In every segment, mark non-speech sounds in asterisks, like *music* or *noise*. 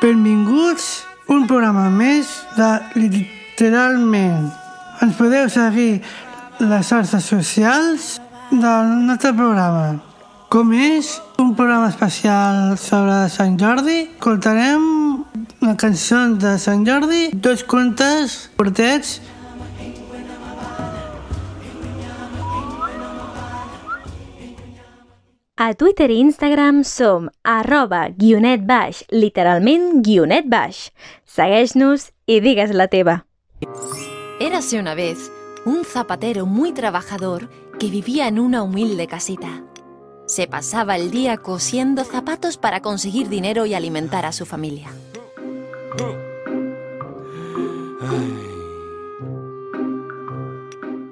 Benvinguts un programa més de Literalment. Ens podeu seguir les xarxes socials del nostre programa. Com és un programa especial sobre Sant Jordi, escoltarem una cançó de Sant Jordi, dos contes cortets A Twitter i Instagram som arroba guionet baix, literalment guionet i digues la teva. Érase una vez un zapatero muy trabajador que vivía en una humilde casita. Se pasaba el día cosiendo zapatos para conseguir dinero y alimentar a su familia.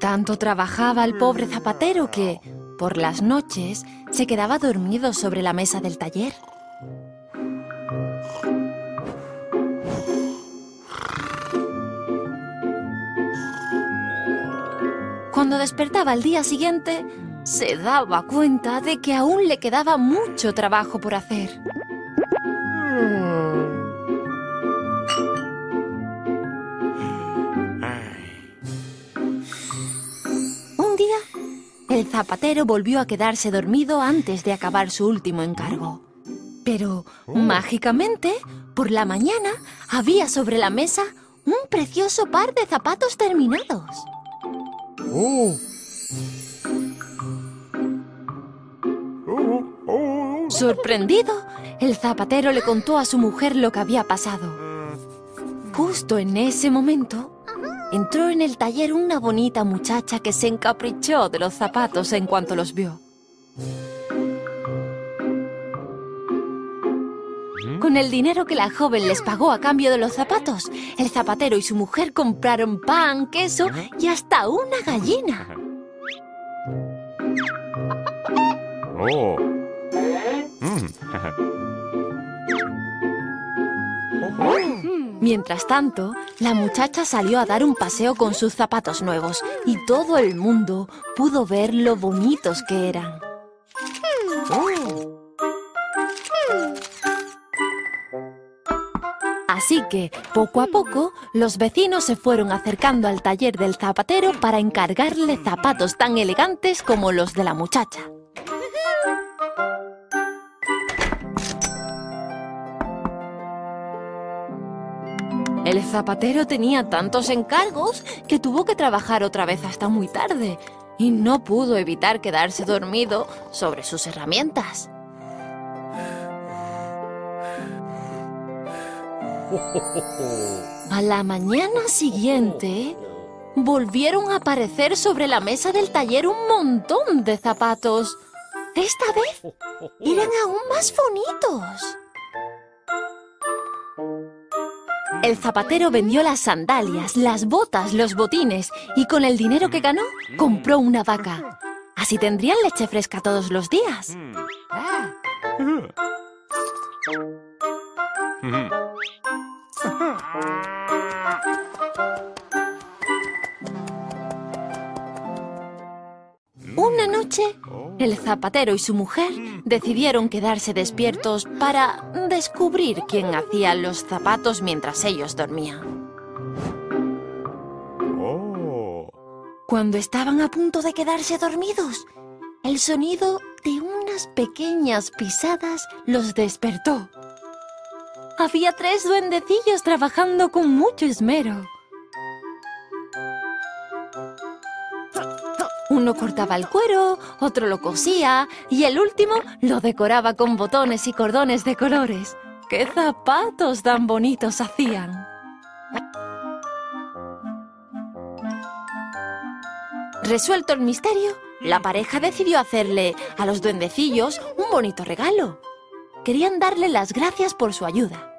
Tanto trabajaba el pobre zapatero que, por las noches, se quedaba dormido sobre la mesa del taller. Cuando despertaba al día siguiente, se daba cuenta de que aún le quedaba mucho trabajo por hacer. El zapatero volvió a quedarse dormido antes de acabar su último encargo. Pero, mágicamente, por la mañana había sobre la mesa un precioso par de zapatos terminados. Sorprendido, el zapatero le contó a su mujer lo que había pasado. Justo en ese momento, entró en el taller una bonita muchacha que se encaprichó de los zapatos en cuanto los vio. Con el dinero que la joven les pagó a cambio de los zapatos, el zapatero y su mujer compraron pan, queso y hasta una gallina. Oh. *laughs* Mientras tanto, la muchacha salió a dar un paseo con sus zapatos nuevos y todo el mundo pudo ver lo bonitos que eran. Así que, poco a poco, los vecinos se fueron acercando al taller del zapatero para encargarle zapatos tan elegantes como los de la muchacha. El zapatero tenía tantos encargos que tuvo que trabajar otra vez hasta muy tarde y no pudo evitar quedarse dormido sobre sus herramientas. A la mañana siguiente, volvieron a aparecer sobre la mesa del taller un montón de zapatos. Esta vez eran aún más bonitos. El zapatero vendió las sandalias, las botas, los botines y con el dinero que ganó compró una vaca. Así tendrían leche fresca todos los días. Una noche, el zapatero y su mujer decidieron quedarse despiertos para descubrir quién hacía los zapatos mientras ellos dormían. Oh. Cuando estaban a punto de quedarse dormidos, el sonido de unas pequeñas pisadas los despertó. Había tres duendecillos trabajando con mucho esmero. Uno cortaba el cuero, otro lo cosía y el último lo decoraba con botones y cordones de colores. ¡Qué zapatos tan bonitos hacían! Resuelto el misterio, la pareja decidió hacerle a los duendecillos un bonito regalo. Querían darle las gracias por su ayuda.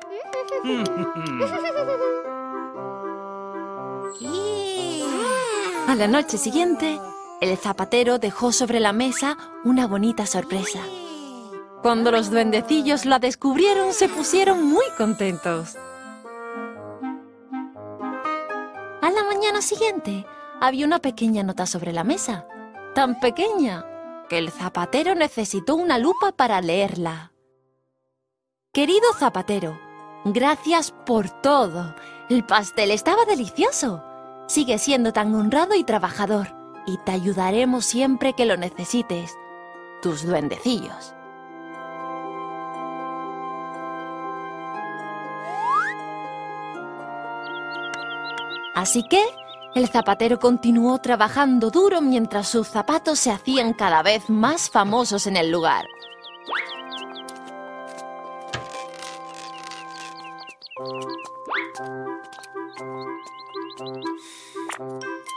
*laughs* A la noche siguiente, el zapatero dejó sobre la mesa una bonita sorpresa. Cuando los duendecillos la descubrieron, se pusieron muy contentos. A la mañana siguiente, había una pequeña nota sobre la mesa. tan pequeña que el zapatero necesitó una lupa para leerla. Querido zapatero, gracias por todo. El pastel estaba delicioso. Sigue siendo tan honrado y trabajador, y te ayudaremos siempre que lo necesites. Tus duendecillos. Así que el zapatero continuó trabajando duro mientras sus zapatos se hacían cada vez más famosos en el lugar.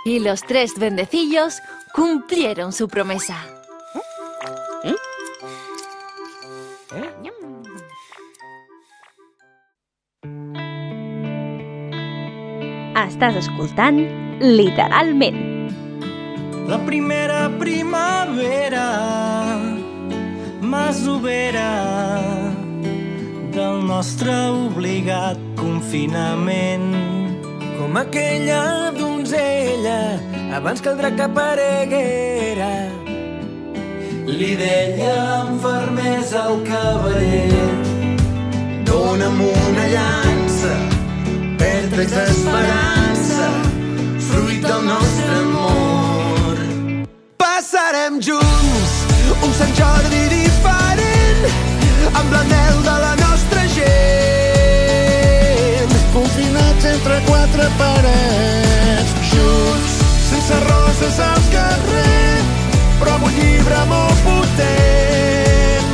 Y los tres duendecillos cumplieron su promesa. Estàs escoltant literalment. La primera primavera masovera del nostre obligat confinament. Com aquella donzella abans que el drac apareguera. Li deia amb fermesa al cavaller Dóna'm una llança vèrtex d'esperança, fruit del nostre amor. Passarem junts un Sant Jordi diferent, amb l'anel de la roses al carrer, però amb un llibre molt potent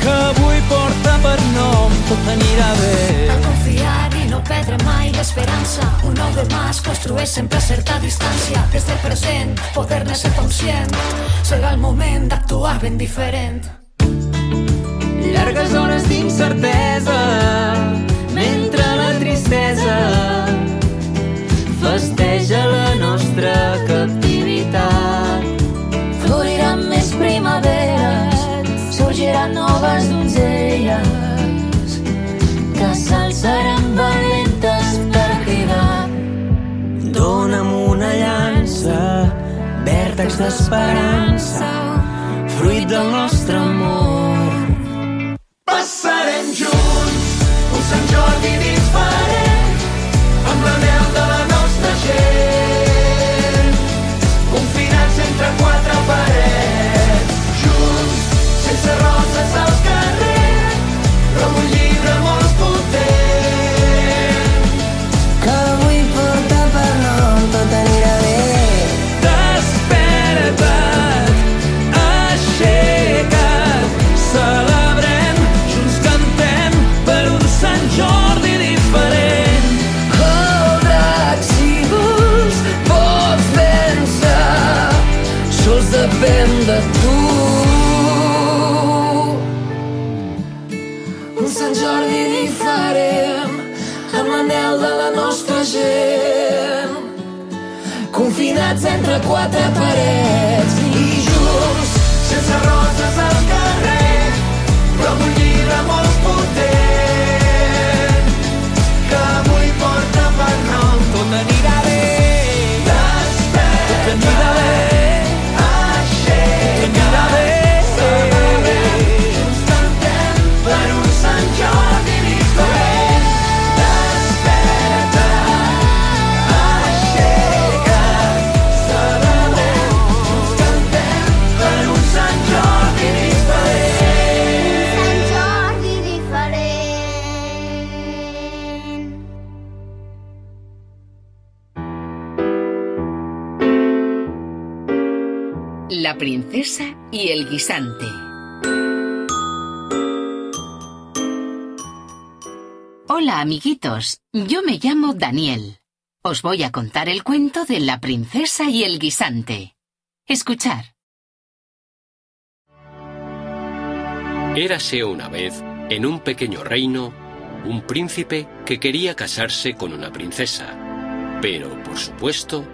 que avui porta per nom tot anirà bé. A confiar i no perdre mai l'esperança. Un nou demà es construeix sempre a certa distància. Des del present, poder-ne ser conscient. Serà el moment d'actuar ben diferent. Llargues hores d'incertesa mentre la tristesa festeja la nostra captivitat. D'esperança, fruit del nostre amor. Passarem junts un Sant Jordi entre quatre parets Hola amiguitos, yo me llamo Daniel. Os voy a contar el cuento de la princesa y el guisante. Escuchar. Érase una vez, en un pequeño reino, un príncipe que quería casarse con una princesa. Pero, por supuesto,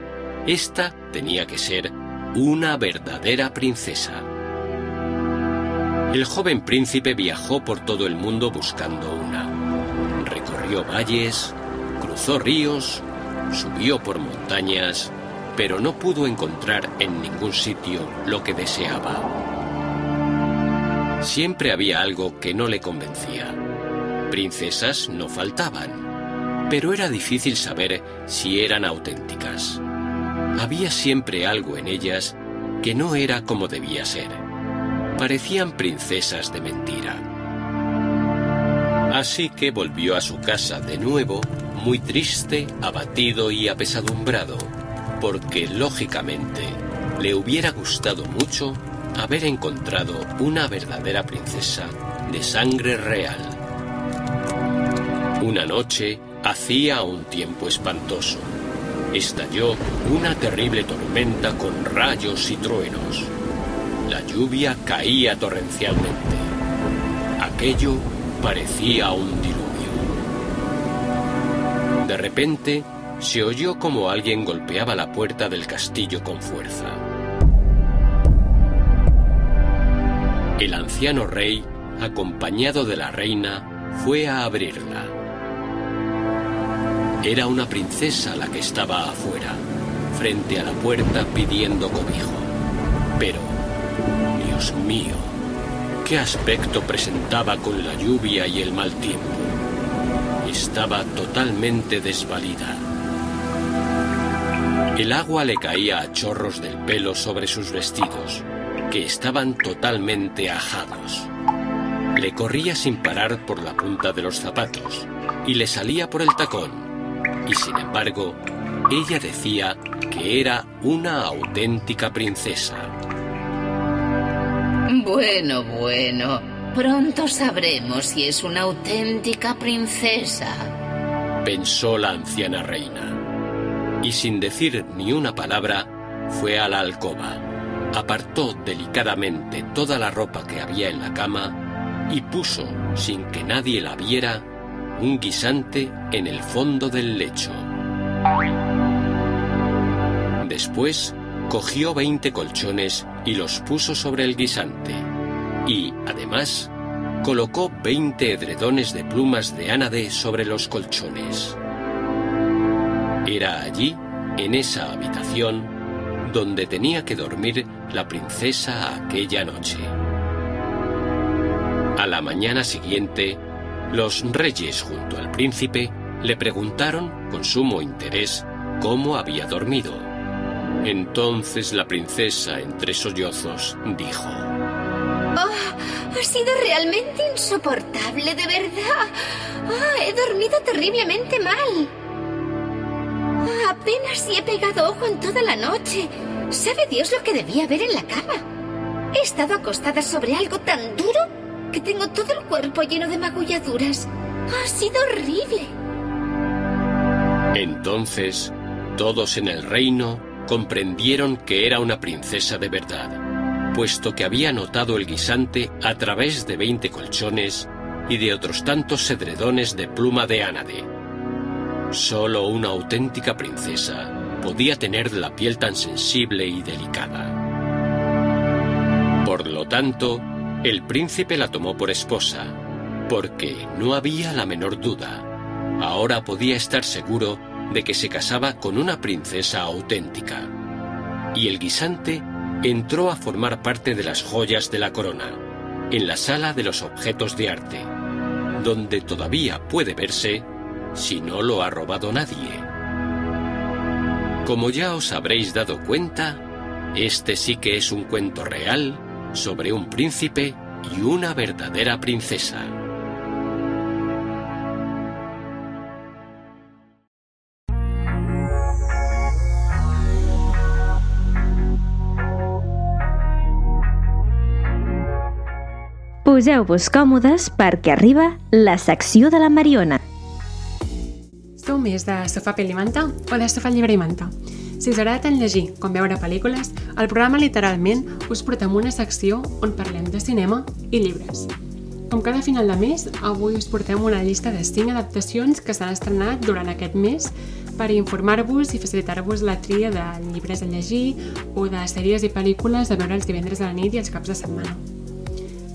esta tenía que ser una verdadera princesa. El joven príncipe viajó por todo el mundo buscando una. Recorrió valles, cruzó ríos, subió por montañas pero no pudo encontrar en ningún sitio lo que deseaba. Siempre había algo que no le convencía. Princesas no faltaban, pero era difícil saber si eran auténticas. Había siempre algo en ellas que no era como debía ser. Parecían princesas de mentira. Así que volvió a su casa de nuevo, muy triste, abatido y apesadumbrado, porque lógicamente le hubiera gustado mucho haber encontrado una verdadera princesa de sangre real. Una noche hacía un tiempo espantoso. Estalló una terrible tormenta con rayos y truenos. Lluvia caía torrencialmente. Aquello parecía un diluvio. De repente se oyó como alguien golpeaba la puerta del castillo con fuerza. El anciano rey, acompañado de la reina, fue a abrirla. Era una princesa la que estaba afuera, frente a la puerta pidiendo cobijo. Dios mío, qué aspecto presentaba con la lluvia y el mal tiempo. Estaba totalmente desvalida. El agua le caía a chorros del pelo sobre sus vestidos, que estaban totalmente ajados. Le corría sin parar por la punta de los zapatos y le salía por el tacón. Y sin embargo, ella decía que era una auténtica princesa. Bueno, bueno. Pronto sabremos si es una auténtica princesa. Pensó la anciana reina. Y sin decir ni una palabra, fue a la alcoba. Apartó delicadamente toda la ropa que había en la cama y puso, sin que nadie la viera, un guisante en el fondo del lecho. Después cogió 20 colchones y los puso sobre el guisante. Y, además, colocó 20 edredones de plumas de ánade sobre los colchones. Era allí, en esa habitación, donde tenía que dormir la princesa aquella noche. A la mañana siguiente, los reyes junto al príncipe le preguntaron con sumo interés cómo había dormido. Entonces la princesa, entre sollozos, dijo, Oh, ha sido realmente insoportable, de verdad. Oh, he dormido terriblemente mal. Oh, apenas si he pegado ojo en toda la noche. ¿Sabe Dios lo que debía haber en la cama? He estado acostada sobre algo tan duro que tengo todo el cuerpo lleno de magulladuras. Ha sido horrible. Entonces, todos en el reino comprendieron que era una princesa de verdad, puesto que había notado el guisante a través de 20 colchones y de otros tantos edredones de pluma de ánade. Solo una auténtica princesa podía tener la piel tan sensible y delicada. Por lo tanto, el príncipe la tomó por esposa, porque no había la menor duda. Ahora podía estar seguro de que se casaba con una princesa auténtica. Y el guisante entró a formar parte de las joyas de la corona, en la sala de los objetos de arte, donde todavía puede verse si no lo ha robado nadie. Como ya os habréis dado cuenta, este sí que es un cuento real sobre un príncipe y una verdadera princesa. Poseu-vos còmodes perquè arriba la secció de la Mariona. Sou més de sofà pel i manta o de sofà llibre i manta? Si us agrada tant llegir com veure pel·lícules, al programa literalment us portem una secció on parlem de cinema i llibres. Com cada final de mes, avui us portem una llista de 5 adaptacions que s'han estrenat durant aquest mes per informar-vos i facilitar-vos la tria de llibres a llegir o de sèries i pel·lícules a veure els divendres a la nit i els caps de setmana.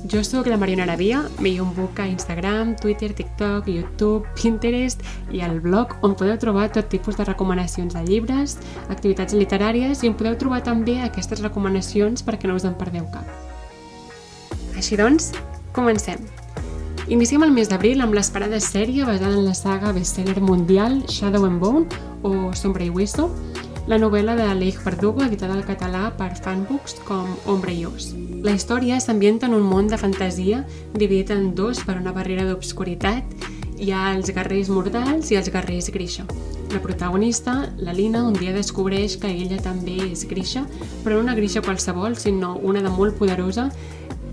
Jo sóc la Mariona Arabia, veieu un book a Instagram, Twitter, TikTok, YouTube, Pinterest i al blog on podeu trobar tot tipus de recomanacions de llibres, activitats literàries i on podeu trobar també aquestes recomanacions perquè no us en perdeu cap. Així doncs, comencem. Iniciem el mes d'abril amb l'esperada sèrie basada en la saga bestseller mundial Shadow and Bone o Sombra i Hueso, la novel·la de Leigh Verdugo editada al català per fanbooks com Ombra i Os. La història s'ambienta en un món de fantasia dividit en dos per una barrera d'obscuritat. Hi ha els guerrers mortals i els guerrers grisha. La protagonista, la Lina, un dia descobreix que ella també és grisha, però no una grisha qualsevol, sinó una de molt poderosa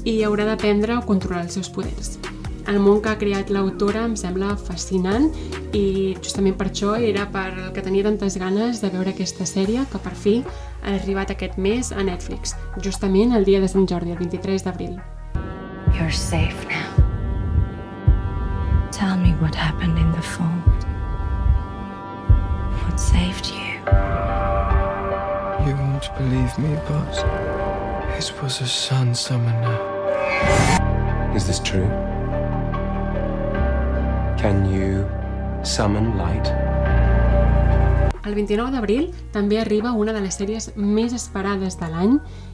i haurà d'aprendre a controlar els seus poders. El món que ha creat l'autora em sembla fascinant i justament per això era per el que tenia tantes ganes de veure aquesta sèrie que per fi ha arribat aquest mes a Netflix, justament el dia de Sant Jordi, el 23 d'abril. You're safe now. Tell me what happened in the fall. What saved you? You won't believe me, but it was a sun summoner. Is this true? Can you summon light? El 29 d'abril també arriba una de les sèries més esperades de l'any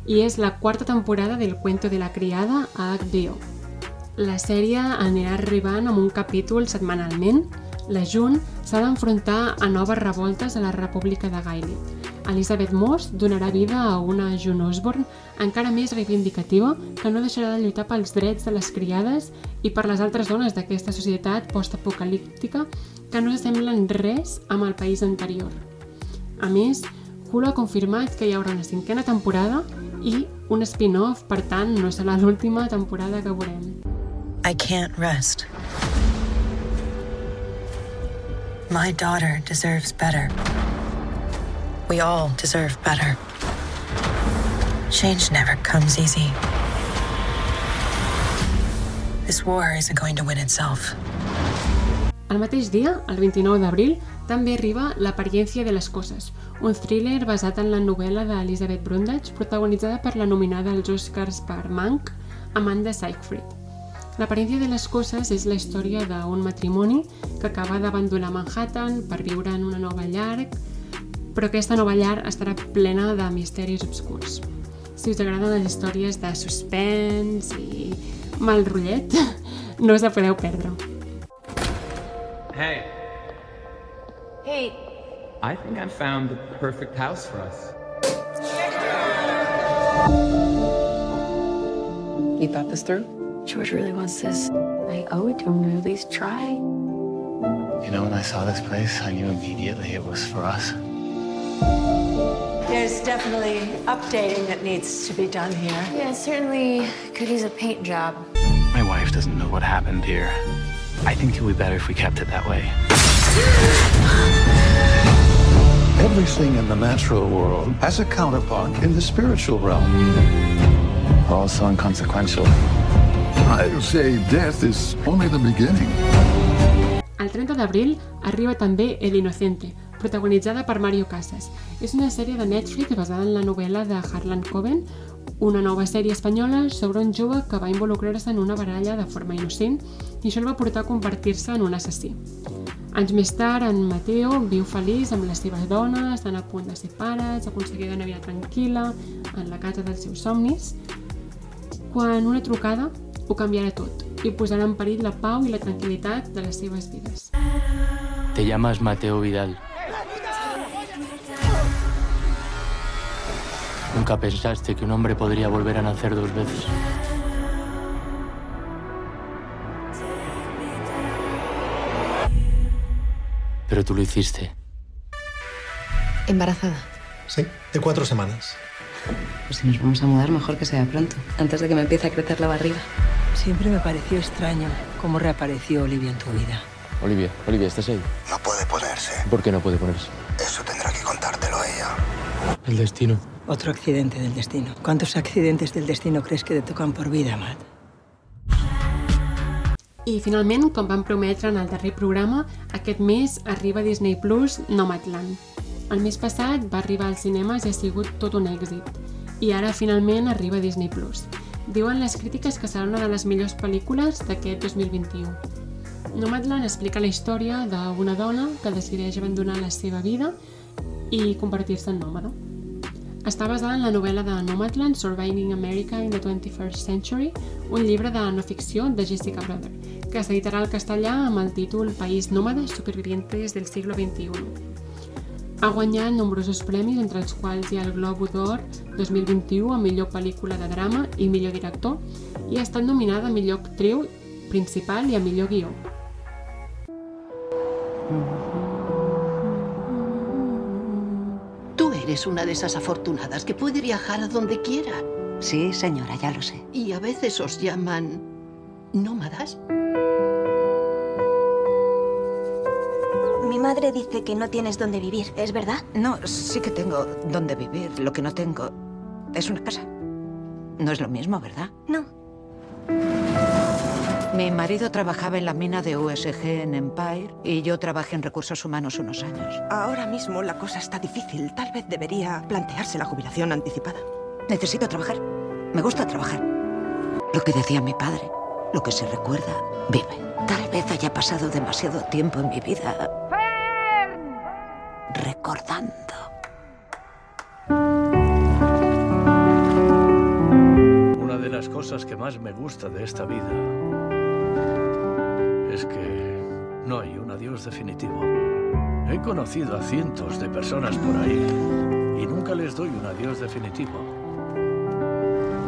i és la quarta temporada del Cuento de la Criada a HBO. La sèrie anirà arribant amb un capítol setmanalment. La June s'ha d'enfrontar a noves revoltes a la República de Gaelic. Elizabeth Moss donarà vida a una June Osborne encara més reivindicativa que no deixarà de lluitar pels drets de les criades i per les altres dones d'aquesta societat postapocalíptica que no s'assemblen res amb el país anterior. A més, Hulu ha confirmat que hi haurà una cinquena temporada i un spin-off, per tant, no serà l'última temporada que veurem. I can't rest. My daughter deserves better. We all deserve better. Change never comes easy. This war isn't going to win itself. El mateix dia, el 29 d'abril, també arriba L'apariència de les coses, un thriller basat en la novel·la d'Elizabeth Brundage, protagonitzada per la nominada als Oscars per Mank, Amanda Seyfried. L'apariència de les coses és la història d'un matrimoni que acaba d'abandonar Manhattan per viure en una nova llar, però aquesta nova llar estarà plena de misteris obscurs. Si us agraden les històries de suspens i mal rotllet, *laughs* no us la podeu perdre. Hey, Hey, I think I found the perfect house for us. you thought this through? George really wants this. I owe it to him to at least try. You know, when I saw this place, I knew immediately it was for us. There's definitely updating that needs to be done here. Yeah, certainly could use a paint job. My wife doesn't know what happened here. I think it would be better if we kept it that way. Everything in the natural world has a counterpart in the spiritual realm. All so inconsequential. I'll say death is only the beginning. El 30 d'abril arriba també El Inocente, protagonitzada per Mario Casas. És una sèrie de Netflix basada en la novel·la de Harlan Coben, una nova sèrie espanyola sobre un jove que va involucrar-se en una baralla de forma innocent i això el va portar a convertir-se en un assassí. Anys més tard, en Mateo viu feliç amb les seves dones, estan a punt de ser pares, aconseguir una vida tranquil·la en la casa dels seus somnis, quan una trucada ho canviarà tot i posarà en perill la pau i la tranquil·litat de les seves vides. Te llamas Mateo Vidal. Nunca pensaste que un hombre podría volver a nacer dos veces. Pero tú lo hiciste. ¿Embarazada? Sí, de cuatro semanas. Pues si nos vamos a mudar, mejor que sea pronto, antes de que me empiece a crecer la barriga. Siempre me pareció extraño cómo reapareció Olivia en tu vida. Olivia, Olivia, ¿estás ahí? No puede ponerse. ¿Por qué no puede ponerse? Eso tendrá que contártelo ella. El destino. Otro accidente del destino. ¿Cuántos accidentes del destino crees que te tocan por vida, Matt? I finalment, com vam prometre en el darrer programa, aquest mes arriba a Disney Plus Nomadland. El mes passat va arribar als cinemes i ha sigut tot un èxit. I ara finalment arriba a Disney Plus. Diuen les crítiques que serà una de les millors pel·lícules d'aquest 2021. Nomadland explica la història d'una dona que decideix abandonar la seva vida i convertir-se en nòmada. Està basada en la novel·la de Nomadland, Surviving America in the 21st Century, un llibre de no ficció de Jessica Brother, que s'editarà al castellà amb el títol País nòmades supervivientes del siglo XXI. Ha guanyat nombrosos premis, entre els quals hi ha el Globo d'Or 2021 a millor pel·lícula de drama i millor director, i ha estat nominada a millor actriu principal i a millor guió. Eres una de esas afortunadas que puede viajar a donde quiera. Sí, señora, ya lo sé. Y a veces os llaman nómadas. Mi madre dice que no tienes dónde vivir, ¿es verdad? No, sí que tengo dónde vivir. Lo que no tengo es una casa. No es lo mismo, ¿verdad? No. Mi marido trabajaba en la mina de USG en Empire y yo trabajé en recursos humanos unos años. Ahora mismo la cosa está difícil. Tal vez debería plantearse la jubilación anticipada. Necesito trabajar. Me gusta trabajar. Lo que decía mi padre, lo que se recuerda, vive. Tal vez haya pasado demasiado tiempo en mi vida recordando. Una de las cosas que más me gusta de esta vida es que no hay un adiós definitivo. He conocido a cientos de personas por ahí y nunca les doy un adiós definitivo.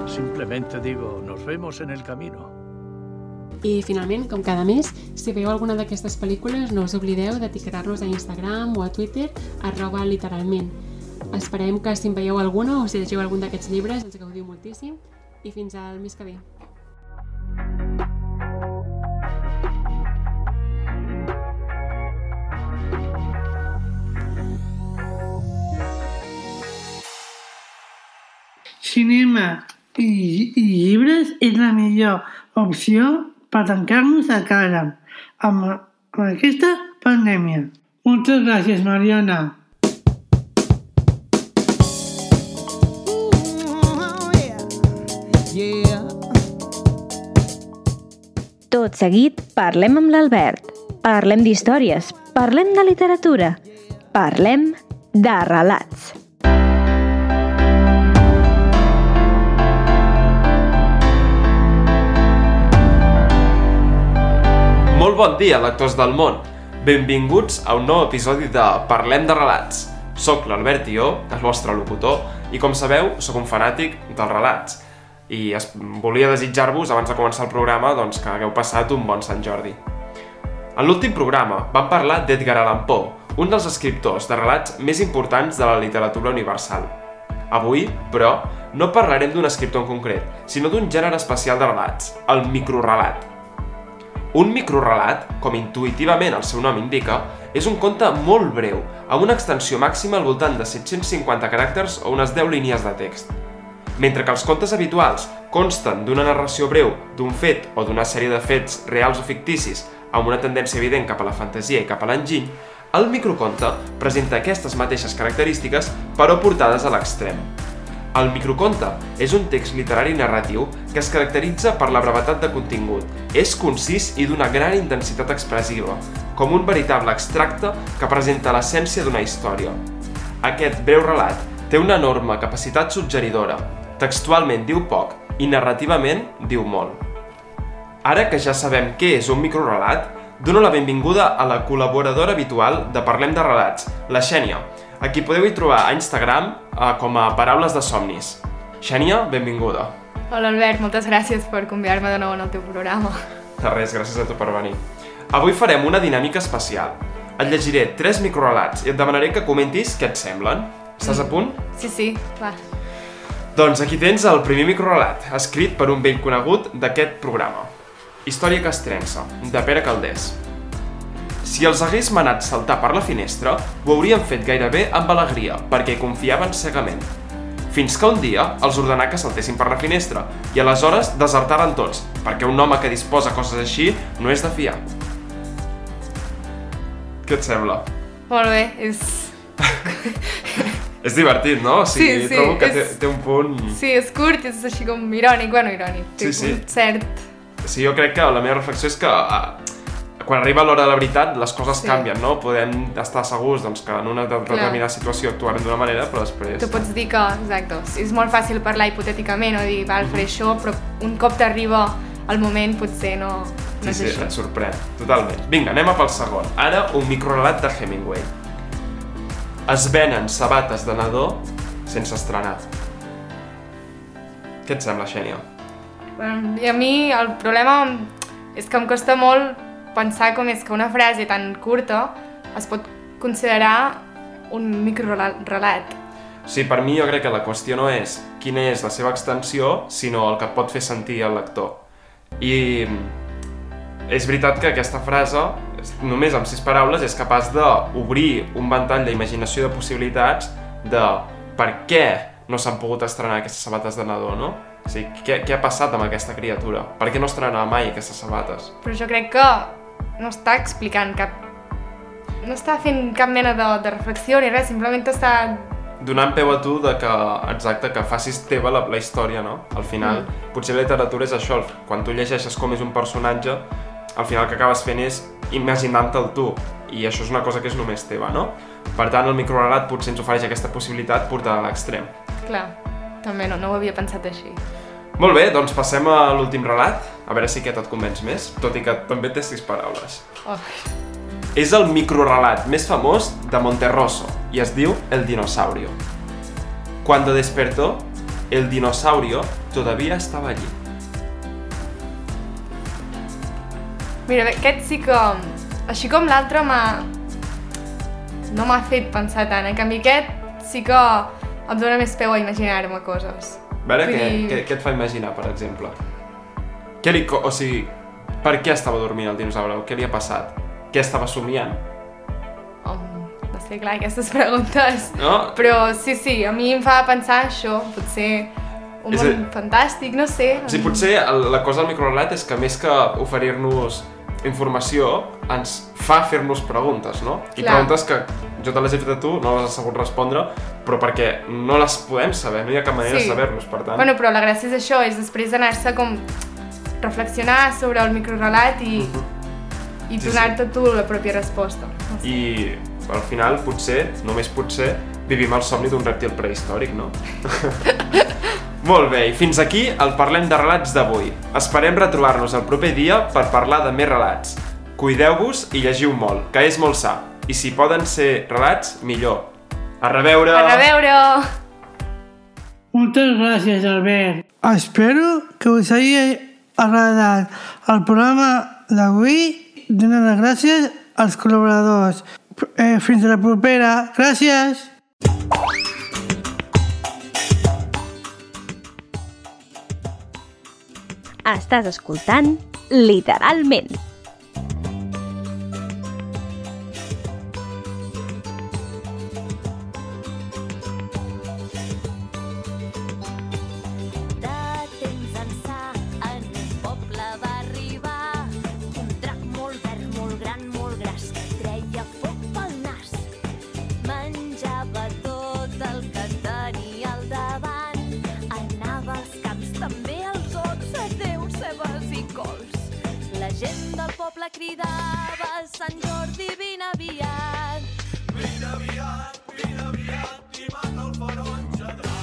Simplemente digo, nos vemos en el camino. I finalment, com cada mes, si veieu alguna d'aquestes pel·lícules no us oblideu d'etiquetar-nos a Instagram o a Twitter arroba literalment. Esperem que si en veieu alguna o si llegiu algun d'aquests llibres els gaudiu moltíssim i fins al mes que ve. Cinema i, i llibres és la millor opció per tancar-nos a casa amb, amb aquesta pandèmia. Moltes gràcies, Mariona. Tot seguit, parlem amb l'Albert. Parlem d'històries, parlem de literatura, parlem de relats. Molt bon dia, lectors del món! Benvinguts a un nou episodi de Parlem de relats. Soc l'Albert Ió, el vostre locutor, i com sabeu, sóc un fanàtic dels relats. I es volia desitjar-vos, abans de començar el programa, doncs, que hagueu passat un bon Sant Jordi. En l'últim programa vam parlar d'Edgar Allan Poe, un dels escriptors de relats més importants de la literatura universal. Avui, però, no parlarem d'un escriptor en concret, sinó d'un gènere especial de relats, el microrelat. Un microrelat, com intuïtivament el seu nom indica, és un conte molt breu, amb una extensió màxima al voltant de 750 caràcters o unes 10 línies de text. Mentre que els contes habituals consten d'una narració breu d'un fet o d'una sèrie de fets reals o ficticis amb una tendència evident cap a la fantasia i cap a l'enginy, el microconte presenta aquestes mateixes característiques però portades a l'extrem. El microconte és un text literari narratiu que es caracteritza per la brevetat de contingut, és concís i d'una gran intensitat expressiva, com un veritable extracte que presenta l'essència d'una història. Aquest breu relat té una enorme capacitat suggeridora, textualment diu poc i narrativament diu molt. Ara que ja sabem què és un microrelat, dono la benvinguda a la col·laboradora habitual de Parlem de Relats, la Xènia, a qui podeu hi trobar a Instagram eh, com a Paraules de Somnis. Xènia, benvinguda. Hola Albert, moltes gràcies per convidar-me de nou en el teu programa. De res, gràcies a tu per venir. Avui farem una dinàmica especial. Et llegiré tres microrelats i et demanaré que comentis què et semblen. Estàs a punt? Sí, sí, va. Doncs aquí tens el primer microrelat, escrit per un vell conegut d'aquest programa. Història castrensa, de Pere Caldés. Si els hagués manat saltar per la finestra, ho haurien fet gairebé amb alegria, perquè hi confiaven cegament. Fins que un dia els ordenà que saltessin per la finestra, i aleshores desertaren tots, perquè un home que disposa coses així no és de fiar. Què et sembla? Molt bé, és... *laughs* És divertit, no? O sigui, Sí, sí, trobo que és- té, té un punt... Sí, és curt, és així com irònic, bueno, irònic. Té Sí, sí. un cert... Sí, jo crec que la meva reflexió és que ah, quan arriba l'hora de la veritat les coses Sí. canvien, no? Podem estar segurs doncs, que en una de- determinada situació actuarem d'una manera, però després... Tu pots dir que, exacte, és molt fàcil parlar hipotèticament o dir, val, faré això, però un cop t'arriba el moment potser no, no Sí, és sí, així. et sorprèn, totalment. Vinga, anem a pel segon. Ara, un microrelat de Hemingway. Es venen sabates de nadó sense estrenar. Què et sembla, Xènia? Bueno, I a mi el problema és que em costa molt pensar com és que una frase tan curta es pot considerar un microrelat. Sí, per mi jo crec que la qüestió no és quina és la seva extensió, sinó el que pot fer sentir el lector. I és veritat que aquesta frase, només amb sis paraules, és capaç d'obrir un ventall d'imaginació de possibilitats de per què no s'han pogut estrenar aquestes sabates de nadó, no? O sigui, què, què ha passat amb aquesta criatura? Per què no estrenava mai aquestes sabates? Però jo crec que no està explicant cap... No està fent cap mena de, de reflexió ni res, simplement està... donant peu a tu de que, exacte, que facis teva la, la història, no? Al final, Mm. potser la literatura és això, quan tu llegeixes com és un personatge, al final el que acabes fent és imaginant-te'l tu, i això és una cosa que és només teva, no? Per tant, el microrelat potser ens ofereix aquesta possibilitat portada a l'extrem. Clar, també no, no ho havia pensat així. Molt bé, doncs passem a l'últim relat, a veure si aquest et convenç més, tot i que també té sis paraules. Oh. És el microrelat més famós de Monterroso y es diu El dinosaurio. Cuando despertó, el dinosaurio todavía estaba allí. Mira, aquest sí que, així com l'altre, m'ha... no m'ha fet pensar tant. En canvi, aquest sí que em dóna més peu a imaginar-me coses. A veure, Vull què, dir- què, què et fa imaginar, per exemple? Què li, o sigui, per què estava dormint el dinosaure? Què li ha passat? Què estava somiant? No sé, clar, aquestes *laughs* preguntes. No? Però sí, sí, a mi em fa pensar això, potser un És a- món fantàstic, no sé. Sí, potser la cosa del microrelat és que més que oferir-nos informació, ens fa fer-nos preguntes, no? I Clar. preguntes que jo te les he fet a tu, no les has sabut respondre, però perquè no les podem saber, no hi ha cap manera Sí. de saber-los, per tant... Bueno, però la gràcia és això, és després anar-se com reflexionar sobre el microrelat i, i Mhm. Sí. donar-te tu la pròpia resposta. No sé. I al final, potser, només potser, vivim el somni d'un rèptil prehistòric, no? *laughs* Molt bé, i fins aquí el Parlem de Relats d'avui. Esperem retrobar-nos el proper dia per parlar de més relats. Cuideu-vos i llegiu molt, que és molt sa. I si poden ser relats, millor. A reveure! A reveure! Moltes gràcies, Albert. Espero que us hagi agradat el programa d'avui. Donar les gràcies als col·laboradors. Eh, fins a la propera. Gràcies. Estàs escoltant literalment. Aviat, vine aviat i mata el ferotge